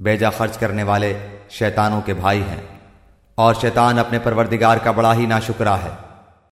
बेजा खर्च करने वाले शैतानों के भाई हैं। और शैतान अपने परवरदिगार का बड़ा ही नाशुकरा है।